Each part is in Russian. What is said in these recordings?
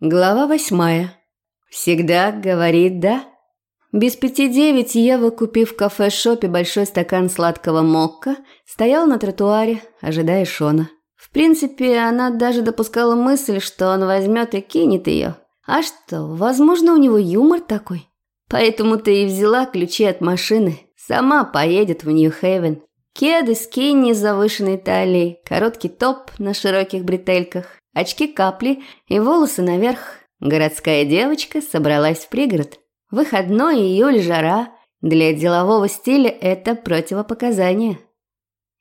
Глава восьмая. Всегда говорит «да». Без пяти девять Ева, купив в кафе-шопе большой стакан сладкого мокка, стояла на тротуаре, ожидая Шона. В принципе, она даже допускала мысль, что он возьмет и кинет ее. А что, возможно, у него юмор такой. Поэтому-то и взяла ключи от машины. Сама поедет в Нью-Хейвен. Кеды, с завышенной талией, короткий топ на широких бретельках, очки капли и волосы наверх. Городская девочка собралась в пригород. Выходной июль жара. Для делового стиля это противопоказание.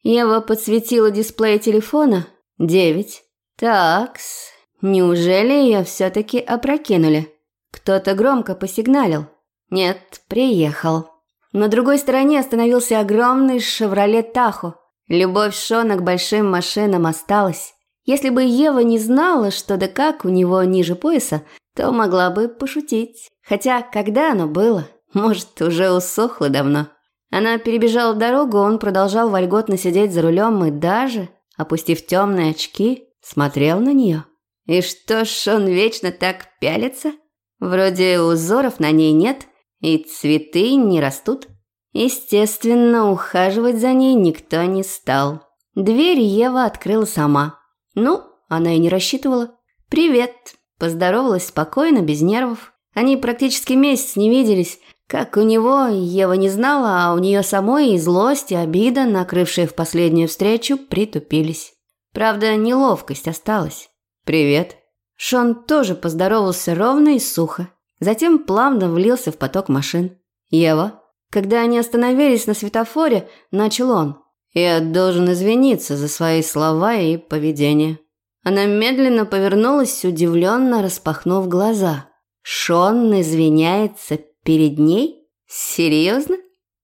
Ева подсветила дисплей телефона. Девять. Такс. Неужели ее все-таки опрокинули? Кто-то громко посигналил. Нет, приехал. На другой стороне остановился огромный «Шевроле Тахо». Любовь Шона к большим машинам осталась. Если бы Ева не знала, что да как у него ниже пояса, то могла бы пошутить. Хотя, когда оно было? Может, уже усохло давно. Она перебежала дорогу, он продолжал вольготно сидеть за рулем и даже, опустив темные очки, смотрел на нее. И что ж он вечно так пялится? Вроде узоров на ней нет – и цветы не растут. Естественно, ухаживать за ней никто не стал. Дверь Ева открыла сама. Ну, она и не рассчитывала. «Привет!» Поздоровалась спокойно, без нервов. Они практически месяц не виделись. Как у него, Ева не знала, а у нее самой и злость, и обида, накрывшие в последнюю встречу, притупились. Правда, неловкость осталась. «Привет!» Шон тоже поздоровался ровно и сухо. Затем плавно влился в поток машин. «Ева?» Когда они остановились на светофоре, начал он. «Я должен извиниться за свои слова и поведение». Она медленно повернулась, удивленно распахнув глаза. «Шон извиняется перед ней? Серьезно?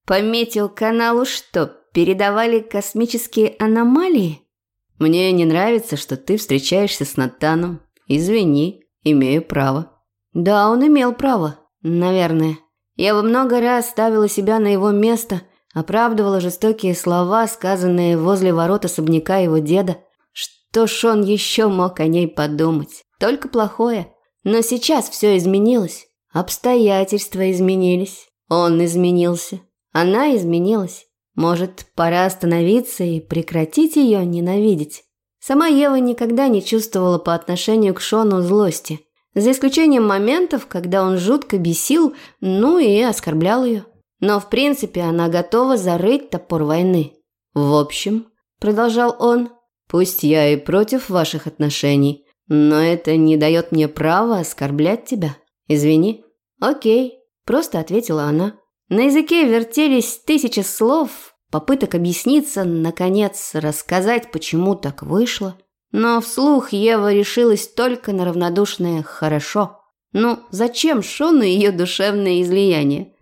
Пометил каналу что, передавали космические аномалии?» «Мне не нравится, что ты встречаешься с Натаном. Извини, имею право». Да, он имел право, наверное. Я бы много раз ставила себя на его место, оправдывала жестокие слова, сказанные возле ворот особняка его деда. Что ж он еще мог о ней подумать? Только плохое. Но сейчас все изменилось. Обстоятельства изменились. Он изменился. Она изменилась. Может, пора остановиться и прекратить ее ненавидеть? Сама Ева никогда не чувствовала по отношению к Шону злости – за исключением моментов, когда он жутко бесил, ну и оскорблял ее. Но в принципе она готова зарыть топор войны. «В общем», – продолжал он, – «пусть я и против ваших отношений, но это не дает мне права оскорблять тебя. Извини». «Окей», – просто ответила она. На языке вертелись тысячи слов, попыток объясниться, наконец, рассказать, почему так вышло. Но вслух Ева решилась только на равнодушное «хорошо». Ну, зачем Шону ее душевное излияние?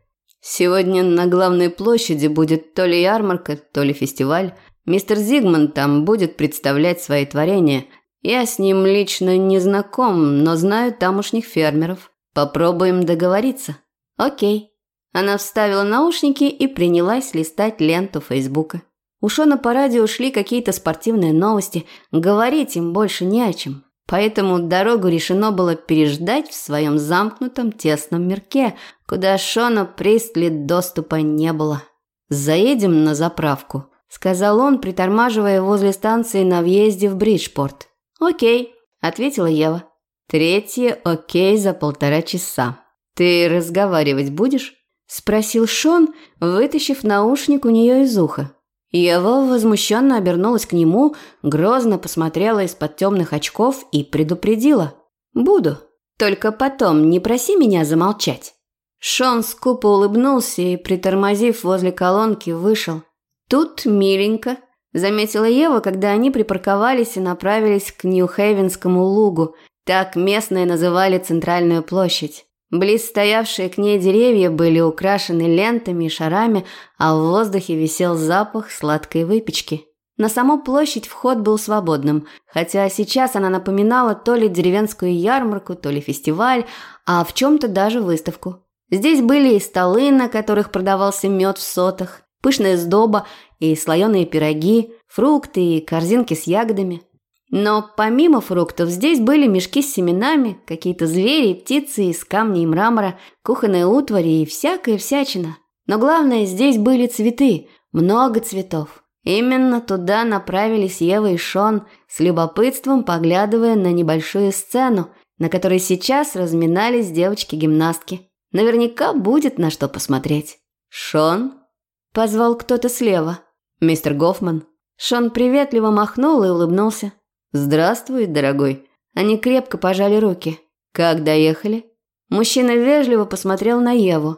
Сегодня на главной площади будет то ли ярмарка, то ли фестиваль. Мистер Зигмунд там будет представлять свои творения. Я с ним лично не знаком, но знаю тамошних фермеров. Попробуем договориться. Окей. Она вставила наушники и принялась листать ленту Фейсбука. У Шона по радио шли какие-то спортивные новости, говорить им больше не о чем. Поэтому дорогу решено было переждать в своем замкнутом тесном мирке, куда Шона Пристли доступа не было. «Заедем на заправку», – сказал он, притормаживая возле станции на въезде в Бриджпорт. «Окей», – ответила Ева. «Третье окей за полтора часа. Ты разговаривать будешь?» – спросил Шон, вытащив наушник у нее из уха. Ева возмущенно обернулась к нему, грозно посмотрела из-под темных очков и предупредила. «Буду. Только потом не проси меня замолчать». Шон скупо улыбнулся и, притормозив возле колонки, вышел. «Тут миленько», – заметила Ева, когда они припарковались и направились к Нью-Хейвенскому лугу. Так местные называли центральную площадь. Близ стоявшие к ней деревья были украшены лентами и шарами, а в воздухе висел запах сладкой выпечки. На саму площадь вход был свободным, хотя сейчас она напоминала то ли деревенскую ярмарку, то ли фестиваль, а в чем-то даже выставку. Здесь были и столы, на которых продавался мед в сотах, пышная сдоба и слоеные пироги, фрукты и корзинки с ягодами. Но помимо фруктов здесь были мешки с семенами, какие-то звери, птицы из камня и мрамора, кухонные утвари и всякая всячина. Но главное, здесь были цветы, много цветов. Именно туда направились Ева и Шон, с любопытством поглядывая на небольшую сцену, на которой сейчас разминались девочки-гимнастки. Наверняка будет на что посмотреть. «Шон?» – позвал кто-то слева. «Мистер Гофман». Шон приветливо махнул и улыбнулся. «Здравствуй, дорогой». Они крепко пожали руки. «Как доехали?» Мужчина вежливо посмотрел на Еву.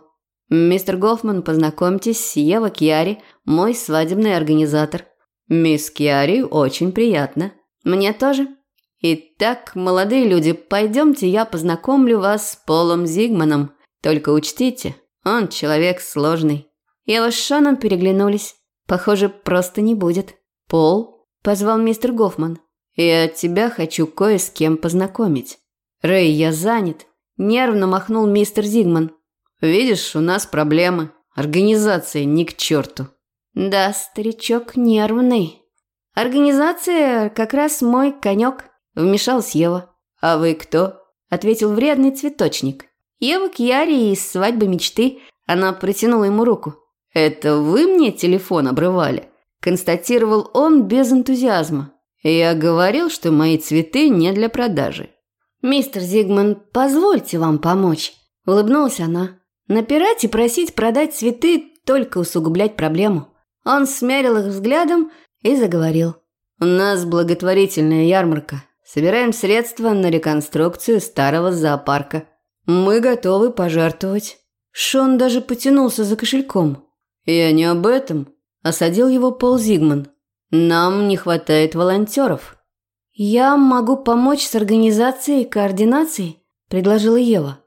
«Мистер Гофман, познакомьтесь, Ева Кьяри, мой свадебный организатор». «Мисс Кьяри, очень приятно». «Мне тоже». «Итак, молодые люди, пойдемте я познакомлю вас с Полом Зигманом. Только учтите, он человек сложный». Ева с Шоном переглянулись. Похоже, просто не будет. «Пол?» – позвал мистер Гофман. «Я тебя хочу кое с кем познакомить». «Рэй, я занят», – нервно махнул мистер Зигман. «Видишь, у нас проблемы. Организация ни к черту». «Да, старичок нервный. Организация как раз мой конек», – вмешалась Ева. «А вы кто?» – ответил вредный цветочник. «Ева Кьяри из свадьбы мечты». Она протянула ему руку. «Это вы мне телефон обрывали?» – констатировал он без энтузиазма. «Я говорил, что мои цветы не для продажи». «Мистер Зигман, позвольте вам помочь», – улыбнулась она. «Напирать и просить продать цветы – только усугублять проблему». Он смерил их взглядом и заговорил. «У нас благотворительная ярмарка. Собираем средства на реконструкцию старого зоопарка. Мы готовы пожертвовать». Шон даже потянулся за кошельком. «Я не об этом», – осадил его Пол Зигман. Нам не хватает волонтеров. Я могу помочь с организацией и координацией, предложила Ева.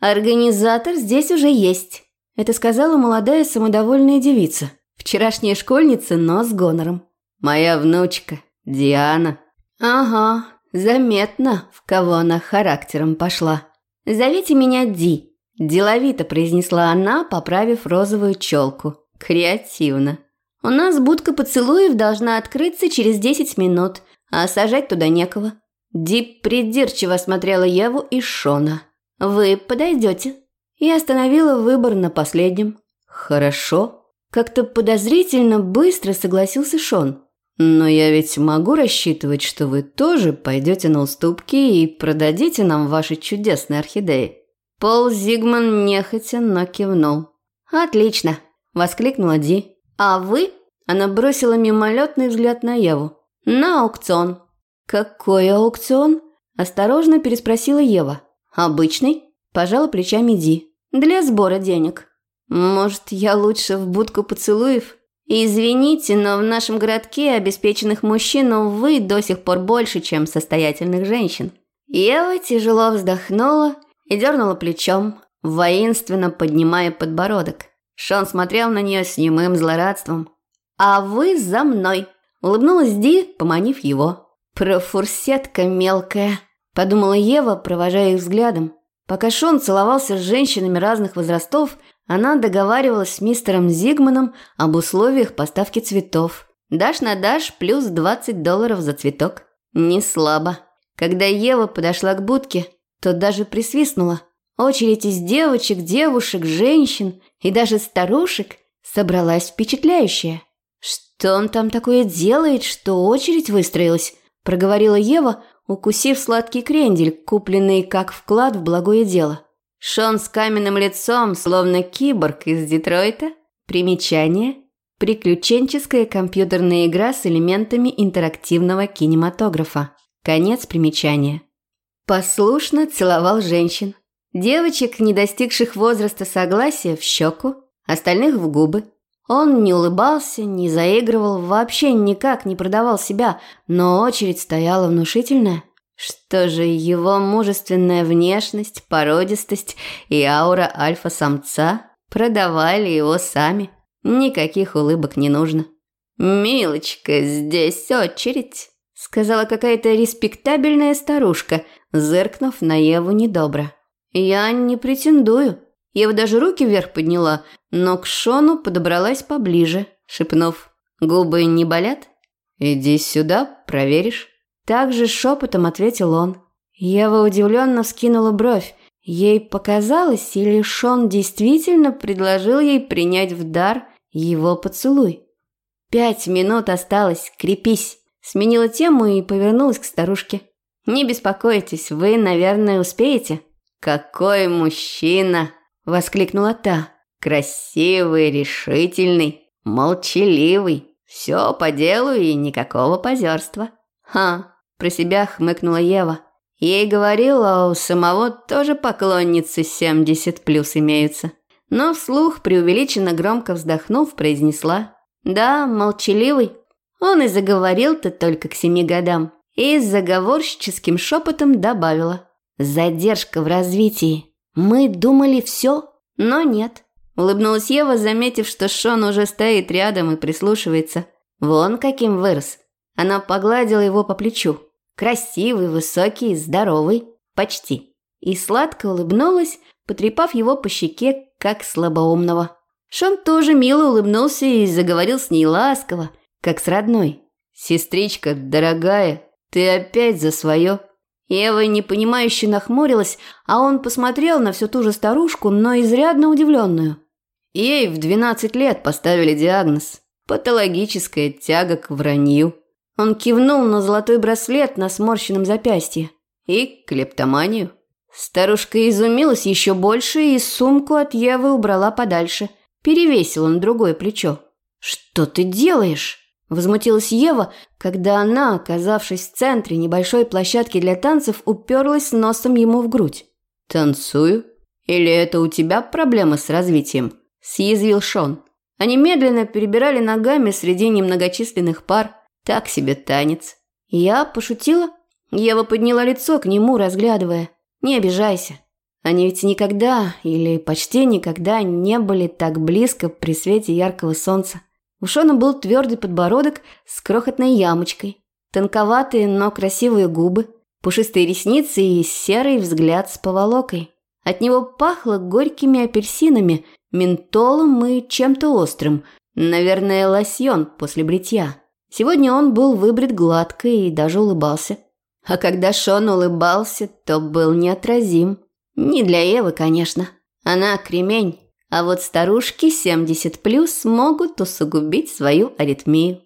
Организатор здесь уже есть. Это сказала молодая самодовольная девица. Вчерашняя школьница, но с гонором. Моя внучка, Диана. Ага, заметно, в кого она характером пошла. Зовите меня Ди. Деловито произнесла она, поправив розовую челку. Креативно. У нас будка поцелуев должна открыться через 10 минут, а сажать туда некого. Дип придирчиво смотрела Еву и Шона. «Вы подойдете?» Я остановила выбор на последнем. «Хорошо». Как-то подозрительно быстро согласился Шон. «Но я ведь могу рассчитывать, что вы тоже пойдете на уступки и продадите нам ваши чудесные орхидеи». Пол Зигман нехотя, но кивнул. «Отлично!» – воскликнула Ди. «А вы?» Она бросила мимолетный взгляд на Еву. «На аукцион». «Какой аукцион?» Осторожно переспросила Ева. «Обычный?» Пожала плечами Ди. «Для сбора денег». «Может, я лучше в будку поцелуев?» «Извините, но в нашем городке обеспеченных мужчин, увы, до сих пор больше, чем состоятельных женщин». Ева тяжело вздохнула и дернула плечом, воинственно поднимая подбородок. Шон смотрел на нее с немым злорадством. «А вы за мной!» – улыбнулась Ди, поманив его. «Профурсетка мелкая», – подумала Ева, провожая их взглядом. Пока Шон целовался с женщинами разных возрастов, она договаривалась с мистером Зигманом об условиях поставки цветов. Дашь на дашь плюс 20 долларов за цветок. Не слабо. Когда Ева подошла к будке, то даже присвистнула. Очередь из девочек, девушек, женщин и даже старушек собралась впечатляющая. «Что он там такое делает, что очередь выстроилась?» – проговорила Ева, укусив сладкий крендель, купленный как вклад в благое дело. Шон с каменным лицом, словно киборг из Детройта. Примечание. Приключенческая компьютерная игра с элементами интерактивного кинематографа. Конец примечания. Послушно целовал женщин. Девочек, не достигших возраста согласия, в щеку, остальных в губы. Он не улыбался, не заигрывал, вообще никак не продавал себя, но очередь стояла внушительная. Что же, его мужественная внешность, породистость и аура альфа-самца продавали его сами. Никаких улыбок не нужно. «Милочка, здесь очередь», — сказала какая-то респектабельная старушка, зыркнув на Еву недобро. «Я не претендую». Ева даже руки вверх подняла, но к Шону подобралась поближе, шепнув. «Губы не болят? Иди сюда, проверишь». также шепотом ответил он. Ева удивленно вскинула бровь. Ей показалось, или Шон действительно предложил ей принять в дар его поцелуй. «Пять минут осталось, крепись!» Сменила тему и повернулась к старушке. «Не беспокойтесь, вы, наверное, успеете?» «Какой мужчина!» – воскликнула та. «Красивый, решительный, молчаливый. Все по делу и никакого позерства». «Ха!» – про себя хмыкнула Ева. Ей говорила, у самого тоже поклонницы 70 плюс имеются. Но вслух, преувеличенно громко вздохнув, произнесла. «Да, молчаливый. Он и заговорил-то только к семи годам». И с заговорщическим шепотом добавила. «Задержка в развитии. Мы думали все, но нет». Улыбнулась Ева, заметив, что Шон уже стоит рядом и прислушивается. Вон каким вырос. Она погладила его по плечу. Красивый, высокий, здоровый. Почти. И сладко улыбнулась, потрепав его по щеке, как слабоумного. Шон тоже мило улыбнулся и заговорил с ней ласково, как с родной. «Сестричка, дорогая, ты опять за свое?» Ева непонимающе нахмурилась, а он посмотрел на всю ту же старушку, но изрядно удивленную. Ей в 12 лет поставили диагноз – патологическая тяга к вранью. Он кивнул на золотой браслет на сморщенном запястье. И клептоманию. Старушка изумилась еще больше и сумку от Евы убрала подальше. Перевесила на другое плечо. «Что ты делаешь?» Возмутилась Ева, когда она, оказавшись в центре небольшой площадки для танцев, уперлась носом ему в грудь. «Танцую? Или это у тебя проблемы с развитием?» – съязвил Шон. Они медленно перебирали ногами среди немногочисленных пар – так себе танец. Я пошутила. Ева подняла лицо к нему, разглядывая. Не обижайся. Они ведь никогда или почти никогда не были так близко при свете яркого солнца. У Шона был твердый подбородок с крохотной ямочкой, тонковатые, но красивые губы, пушистые ресницы и серый взгляд с поволокой. От него пахло горькими апельсинами, ментолом и чем-то острым, наверное, лосьон после бритья. Сегодня он был выбрит гладко и даже улыбался. А когда Шон улыбался, то был неотразим. Не для Евы, конечно. Она кремень. А вот старушки 70 плюс могут усугубить свою аритмию.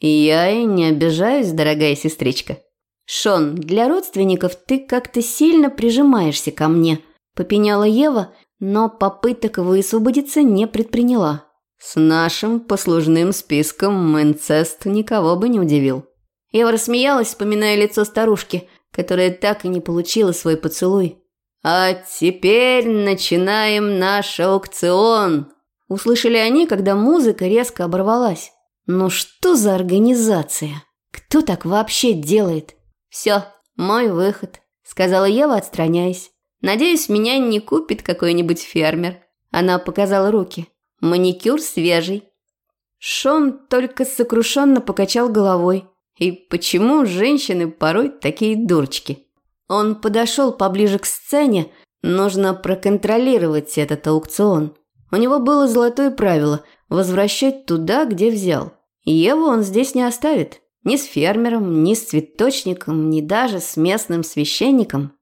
Я и не обижаюсь, дорогая сестричка. Шон, для родственников ты как-то сильно прижимаешься ко мне, попеняла Ева, но попыток высвободиться не предприняла. С нашим послужным списком инцест никого бы не удивил. Я рассмеялась, вспоминая лицо старушки, которая так и не получила свой поцелуй. «А теперь начинаем наш аукцион!» Услышали они, когда музыка резко оборвалась. «Ну что за организация? Кто так вообще делает?» «Все, мой выход», — сказала Ева, отстраняясь. «Надеюсь, меня не купит какой-нибудь фермер». Она показала руки. Маникюр свежий. Шон только сокрушенно покачал головой. И почему женщины порой такие дурочки? Он подошел поближе к сцене, нужно проконтролировать этот аукцион. У него было золотое правило – возвращать туда, где взял. Еву он здесь не оставит. Ни с фермером, ни с цветочником, ни даже с местным священником.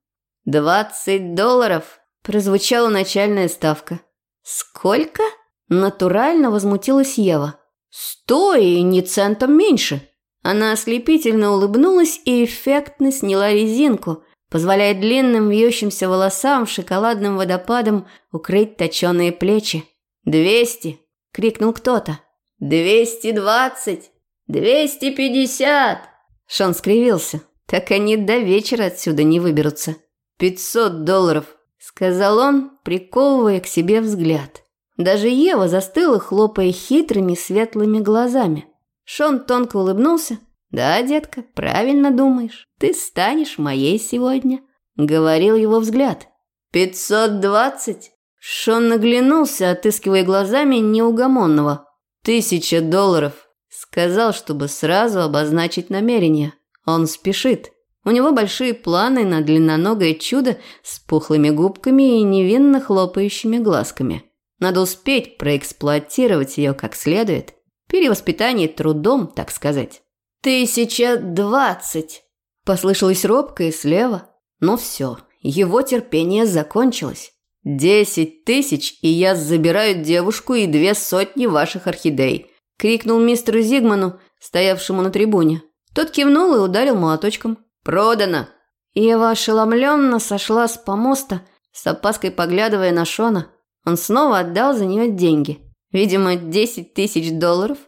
«Двадцать долларов!» – прозвучала начальная ставка. «Сколько?» Натурально возмутилась Ева. «Стой, и ни центом меньше!» Она ослепительно улыбнулась и эффектно сняла резинку, позволяя длинным вьющимся волосам шоколадным водопадом укрыть точеные плечи. «Двести!» – крикнул кто-то. «Двести двадцать! Двести пятьдесят!» Шон скривился. «Так они до вечера отсюда не выберутся». «Пятьсот долларов!» – сказал он, приковывая к себе взгляд. Даже Ева застыла, хлопая хитрыми светлыми глазами. Шон тонко улыбнулся. «Да, детка, правильно думаешь. Ты станешь моей сегодня», — говорил его взгляд. «Пятьсот двадцать?» Шон наглянулся, отыскивая глазами неугомонного. «Тысяча долларов», — сказал, чтобы сразу обозначить намерение. Он спешит. У него большие планы на длинноногое чудо с пухлыми губками и невинно хлопающими глазками. Надо успеть проэксплуатировать ее как следует. Перевоспитание трудом, так сказать. «Тысяча двадцать!» Послышалось робко и слева. Но все, его терпение закончилось. «Десять тысяч, и я забираю девушку и две сотни ваших орхидей!» – крикнул мистеру Зигману, стоявшему на трибуне. Тот кивнул и ударил молоточком. «Продано!» Ева ошеломленно сошла с помоста, с опаской поглядывая на Шона. Он снова отдал за нее деньги. Видимо, десять тысяч долларов.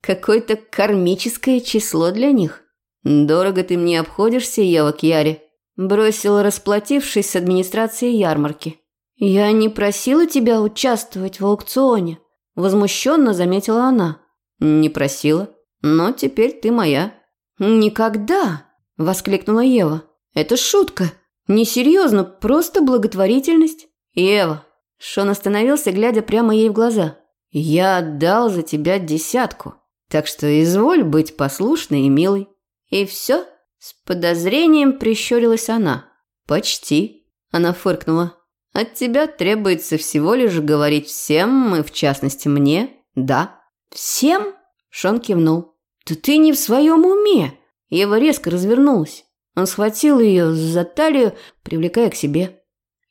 Какое-то кармическое число для них. «Дорого ты мне обходишься, Ева Кьяри», – бросил, расплатившись с администрацией ярмарки. «Я не просила тебя участвовать в аукционе», – возмущенно заметила она. «Не просила, но теперь ты моя». «Никогда!» – воскликнула Ева. «Это шутка. Несерьезно, просто благотворительность». «Ева!» – Шон остановился, глядя прямо ей в глаза. «Я отдал за тебя десятку, так что изволь быть послушной и милой». «И все?» – с подозрением прищурилась она. «Почти», – она фыркнула. «От тебя требуется всего лишь говорить всем, и в частности мне, да». «Всем?» – Шон кивнул. «Да ты не в своем уме!» Ева резко развернулась. Он схватил ее за талию, привлекая к себе.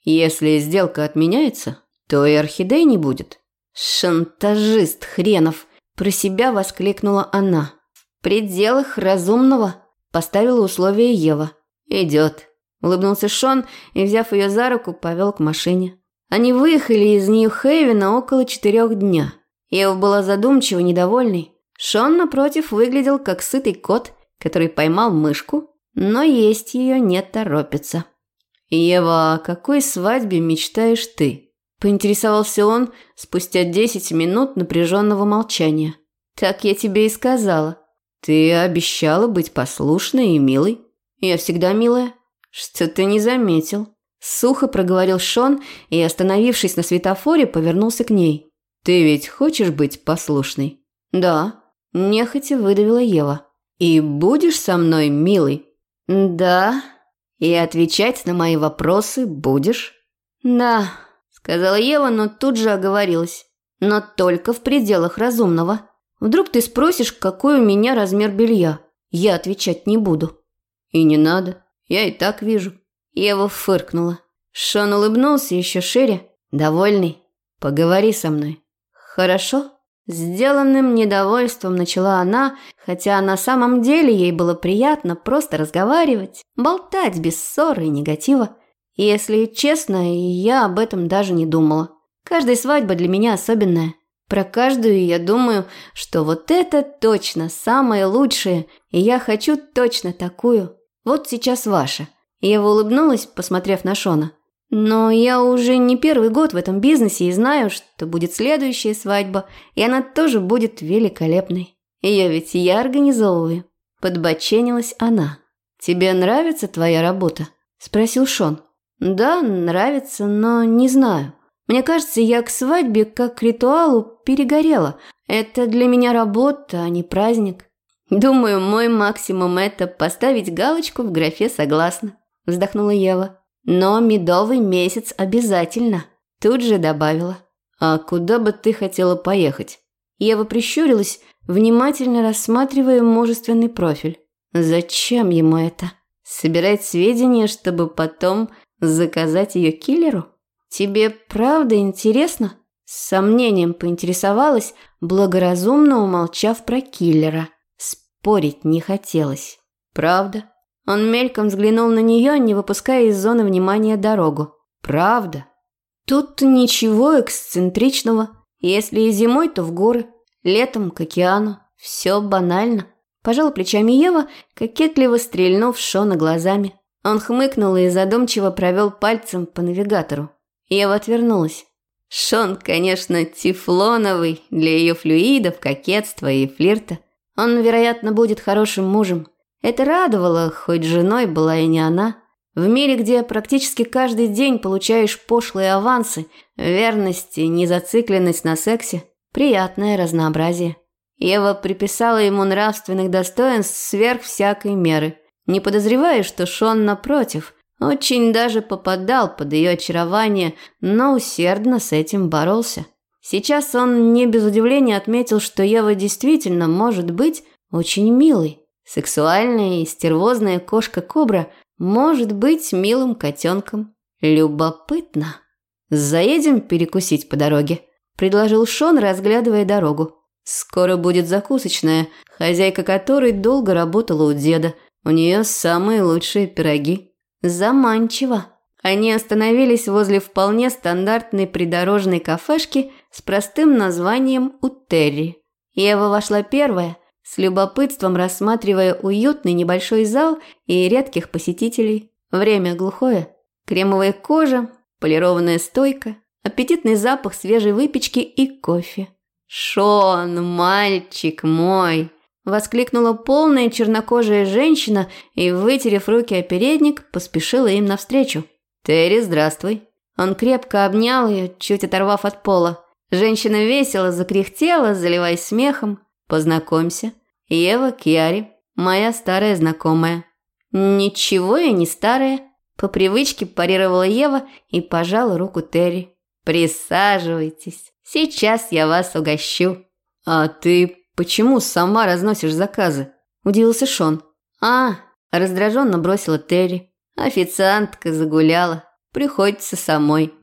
«Если сделка отменяется, то и орхидей не будет». «Шантажист хренов!» – про себя воскликнула она. «В пределах разумного!» – поставила условие Ева. «Идет». Улыбнулся Шон и, взяв ее за руку, повел к машине. Они выехали из Нью-Хейвена около четырех дня. Ева была задумчива, недовольной. Шон, напротив, выглядел как сытый кот, который поймал мышку, но есть ее не торопится. «Ева, о какой свадьбе мечтаешь ты?» – поинтересовался он спустя десять минут напряженного молчания. «Так я тебе и сказала. Ты обещала быть послушной и милой. Я всегда милая. Что ты не заметил?» Сухо проговорил Шон и, остановившись на светофоре, повернулся к ней. «Ты ведь хочешь быть послушной?» «Да», – нехотя выдавила Ева. «И будешь со мной, милый?» «Да». «И отвечать на мои вопросы будешь?» «Да», – сказала Ева, но тут же оговорилась. «Но только в пределах разумного. Вдруг ты спросишь, какой у меня размер белья. Я отвечать не буду». «И не надо. Я и так вижу». Ева фыркнула. Шон улыбнулся еще шире. «Довольный? Поговори со мной». «Хорошо?» Сделанным недовольством начала она, хотя на самом деле ей было приятно просто разговаривать, болтать без ссоры и негатива. Если честно, я об этом даже не думала. Каждая свадьба для меня особенная. Про каждую я думаю, что вот это точно самое лучшее, и я хочу точно такую. Вот сейчас ваша. Ева улыбнулась, посмотрев на Шона. Но я уже не первый год в этом бизнесе и знаю, что будет следующая свадьба, и она тоже будет великолепной. Ее ведь я организовываю. Подбоченилась она. «Тебе нравится твоя работа?» – спросил Шон. «Да, нравится, но не знаю. Мне кажется, я к свадьбе как к ритуалу перегорела. Это для меня работа, а не праздник. Думаю, мой максимум – это поставить галочку в графе «Согласна», – вздохнула Ева. Но медовый месяц обязательно. Тут же добавила. А куда бы ты хотела поехать? Ева прищурилась, внимательно рассматривая мужественный профиль. Зачем ему это? Собирать сведения, чтобы потом заказать ее киллеру? Тебе правда интересно? С сомнением поинтересовалась, благоразумно умолчав про киллера. Спорить не хотелось. Правда? Он мельком взглянул на нее, не выпуская из зоны внимания дорогу. «Правда? Тут ничего эксцентричного. Если и зимой, то в горы, летом к океану. Все банально». Пожал плечами Ева, кокетливо стрельнув Шона глазами. Он хмыкнул и задумчиво провел пальцем по навигатору. Ева отвернулась. Шон, конечно, тефлоновый для ее флюидов, кокетства и флирта. Он, вероятно, будет хорошим мужем. Это радовало, хоть женой была и не она. В мире, где практически каждый день получаешь пошлые авансы, верность и незацикленность на сексе, приятное разнообразие. Ева приписала ему нравственных достоинств сверх всякой меры, не подозревая, что Шон, напротив, очень даже попадал под ее очарование, но усердно с этим боролся. Сейчас он не без удивления отметил, что Ева действительно может быть очень милой. Сексуальная и стервозная кошка-кобра может быть милым котенком. Любопытно. Заедем перекусить по дороге, предложил Шон, разглядывая дорогу. Скоро будет закусочная, хозяйка которой долго работала у деда. У нее самые лучшие пироги. Заманчиво. Они остановились возле вполне стандартной придорожной кафешки с простым названием «Утерри». Ева вошла первая, с любопытством рассматривая уютный небольшой зал и редких посетителей. Время глухое. Кремовая кожа, полированная стойка, аппетитный запах свежей выпечки и кофе. «Шон, мальчик мой!» – воскликнула полная чернокожая женщина и, вытерев руки о передник, поспешила им навстречу. «Терри, здравствуй!» Он крепко обнял ее, чуть оторвав от пола. Женщина весело закряхтела, заливаясь смехом. «Познакомься. Ева Кьяри, моя старая знакомая». «Ничего я не старая», – по привычке парировала Ева и пожала руку Терри. «Присаживайтесь». Сейчас я вас угощу». «А ты почему сама разносишь заказы?» – удивился Шон. «А, раздраженно бросила Терри. Официантка загуляла. Приходится самой».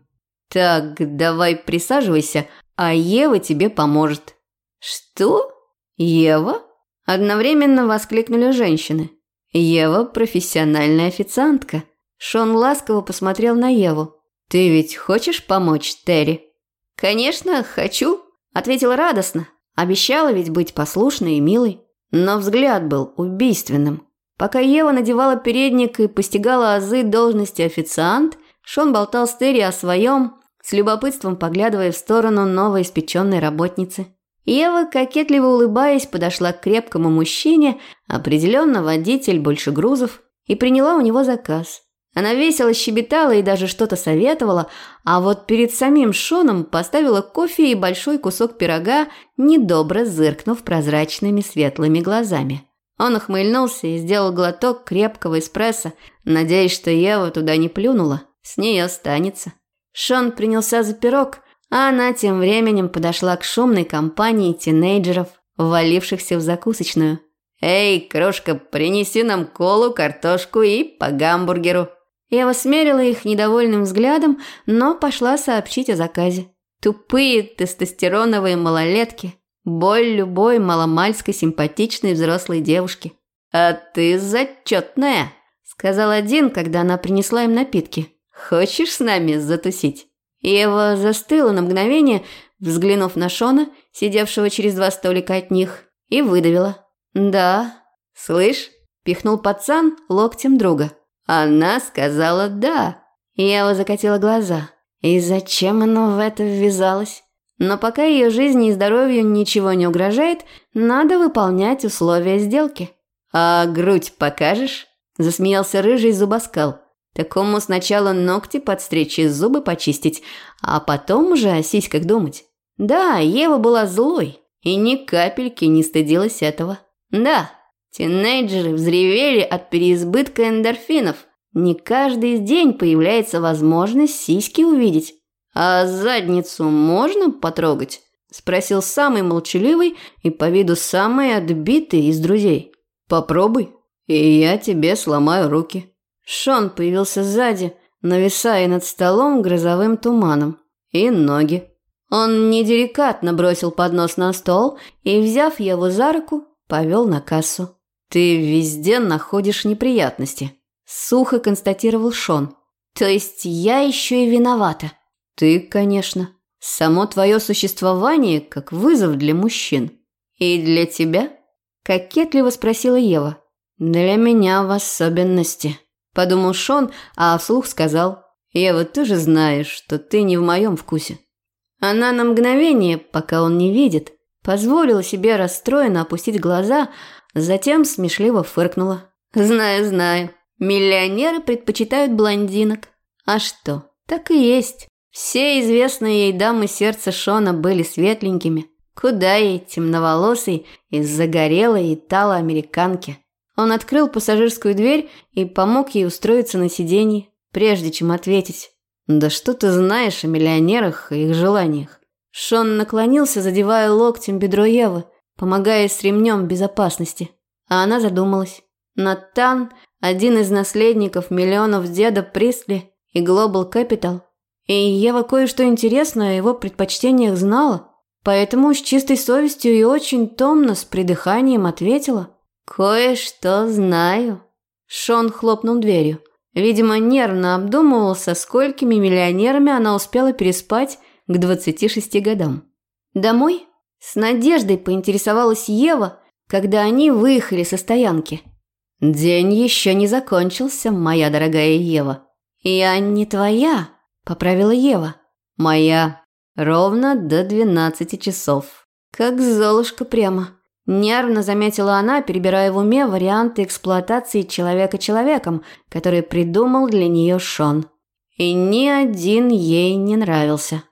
«Так, давай присаживайся, а Ева тебе поможет». «Что? Ева?» – одновременно воскликнули женщины. «Ева – профессиональная официантка». Шон ласково посмотрел на Еву. «Ты ведь хочешь помочь Терри?» «Конечно, хочу», – ответила радостно. Обещала ведь быть послушной и милой. Но взгляд был убийственным. Пока Ева надевала передник и постигала азы должности официант, Шон болтал с Терри о своем, с любопытством поглядывая в сторону новоиспеченной работницы. Ева, кокетливо улыбаясь, подошла к крепкому мужчине, определенно водитель больше грузов, и приняла у него заказ. Она весело щебетала и даже что-то советовала, а вот перед самим Шоном поставила кофе и большой кусок пирога, недобро зыркнув прозрачными светлыми глазами. Он ухмыльнулся и сделал глоток крепкого эспрессо, надеясь, что Ева туда не плюнула, с нее останется. Шон принялся за пирог, а она тем временем подошла к шумной компании тинейджеров, ввалившихся в закусочную. «Эй, крошка, принеси нам колу, картошку и по гамбургеру», я смерила их недовольным взглядом, но пошла сообщить о заказе. Тупые тестостероновые малолетки. Боль любой маломальской симпатичной взрослой девушки. «А ты зачетная», – сказал один, когда она принесла им напитки. «Хочешь с нами затусить?» Ева застыла на мгновение, взглянув на Шона, сидевшего через два столика от них, и выдавила. «Да». «Слышь?» – пихнул пацан локтем друга. Она сказала «да». Ева закатила глаза. И зачем она в это ввязалась? Но пока ее жизни и здоровью ничего не угрожает, надо выполнять условия сделки. «А грудь покажешь?» – засмеялся рыжий зубоскал. Такому сначала ногти подстричь и зубы почистить, а потом уже о сиськах думать. Да, Ева была злой и ни капельки не стыдилась этого. Да, Тинейджеры взревели от переизбытка эндорфинов. Не каждый день появляется возможность сиськи увидеть. «А задницу можно потрогать?» – спросил самый молчаливый и по виду самый отбитый из друзей. «Попробуй, и я тебе сломаю руки». Шон появился сзади, нависая над столом грозовым туманом. И ноги. Он неделикатно бросил поднос на стол и, взяв его за руку, повел на кассу. «Ты везде находишь неприятности», – сухо констатировал Шон. «То есть я еще и виновата?» «Ты, конечно. Само твое существование как вызов для мужчин. И для тебя?» – кокетливо спросила Ева. «Для меня в особенности», – подумал Шон, а вслух сказал. «Ева, ты же знаешь, что ты не в моем вкусе». Она на мгновение, пока он не видит, позволила себе расстроенно опустить глаза, Затем смешливо фыркнула. «Знаю, знаю. Миллионеры предпочитают блондинок. А что, так и есть. Все известные ей дамы сердца Шона были светленькими. Куда ей темноволосой и загорелой итало-американки. Он открыл пассажирскую дверь и помог ей устроиться на сиденье, прежде чем ответить. «Да что ты знаешь о миллионерах и их желаниях?» Шон наклонился, задевая локтем бедро Евы, помогая с ремнем безопасности. А она задумалась. Натан – один из наследников миллионов деда Присли и Global Capital. И Ева кое-что интересное о его предпочтениях знала, поэтому с чистой совестью и очень томно, с придыханием ответила. «Кое-что знаю». Шон хлопнул дверью. Видимо, нервно обдумывал, со сколькими миллионерами она успела переспать к 26 годам. «Домой?» С надеждой поинтересовалась Ева, когда они выехали со стоянки. «День еще не закончился, моя дорогая Ева». «Я не твоя», – поправила Ева. «Моя. Ровно до двенадцати часов. Как Золушка прямо». Нервно заметила она, перебирая в уме варианты эксплуатации человека человеком, который придумал для нее Шон. И ни один ей не нравился.